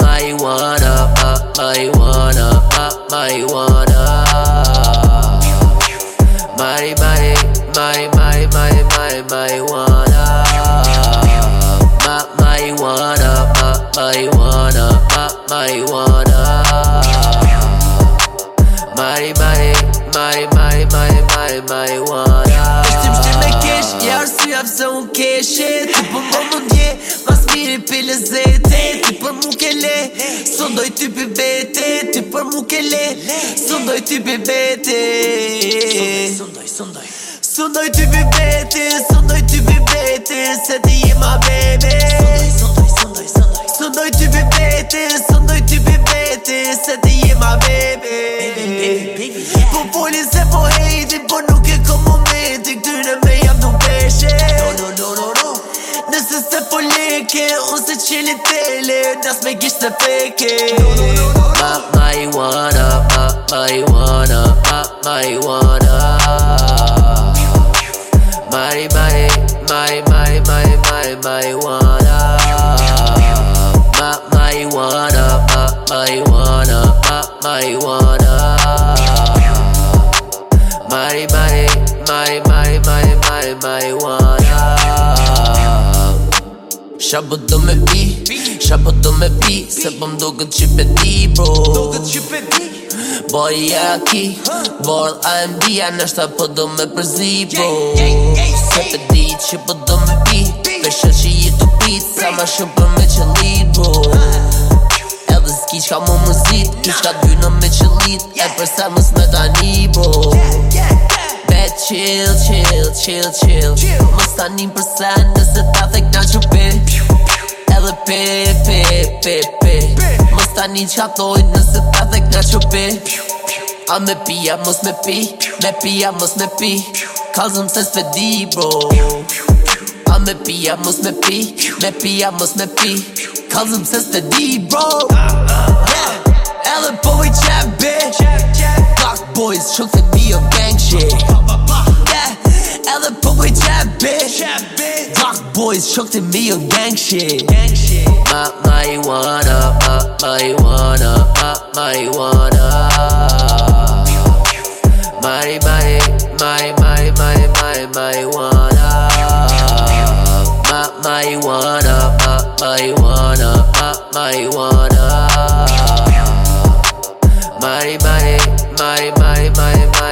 Marijuana, ma marijuana, ma marijuana. Mari, mari, mari, mari, mari, mari, marijuana. Ma marijuana, ma marijuana, ma marijuana. Mari, mari, mari, mari, mari, mari, marijuana. Kesh, një arsye pse unë keshe Ti për më më ndje, mas miri pi lezete Ti për mu ke le, së ndoj ty pi vete Ti për mu ke le, së ndoj ty pi vete. Së ndoj ty pi vete, së ndoj ty pi vete Se ti je ma bebe. Së ndoj ty pi vete, së ndoj ty pi vete Se ti je ma bebe. Po folin se po hejti, po nuk e kom momenti Këtyre me Nëse se po leke, unë se qeli tele Nas me gisht të feke Ma marijuana, ma marijuana, ma marijuana. Mari, mari, mari, mari, mari, mari, marijuana. Ma marijuana, ma marijuana, ma marijuana. Mari, mari, mari, mari, mari, mari, marijuana. Shabu do me pi, shabu do me pi Se po m'duket që pe ti bro Boy ja ki, bord AMD Ja nështë po do me përzi bro. Se pe di që po do me pi Peshe që i të pit Sa ma shumë për me qëllit bro. Edhe s'ki qka mu mëzit Ki qka t'bynë me qëllit E për sa mës me tani bro. Bet chill, chill, chill, chill. Mës tani për sa nëse ta thek na që pe Edhe pe, pe, pe, pe. Mës tani qa thoj nëse ta thek na që pe A me pija, mos me pi Me pija, mos me pi. Kazëm se s'pe di, bro. A me pija, mos me pi Me pija, mos me pi. Kazëm se s'pe di, bro. Yeah, edhe po i qep bitch bitch Block boys, shook të mi o gang shit Ma marijuana, ma marijuana, ma marijuana. Mari, mari, mari, mari, mari, mari, marijuana. Ma marijuana, ma marijuana, ma marijuana. Mari, mari, mari, mari, mari, mari.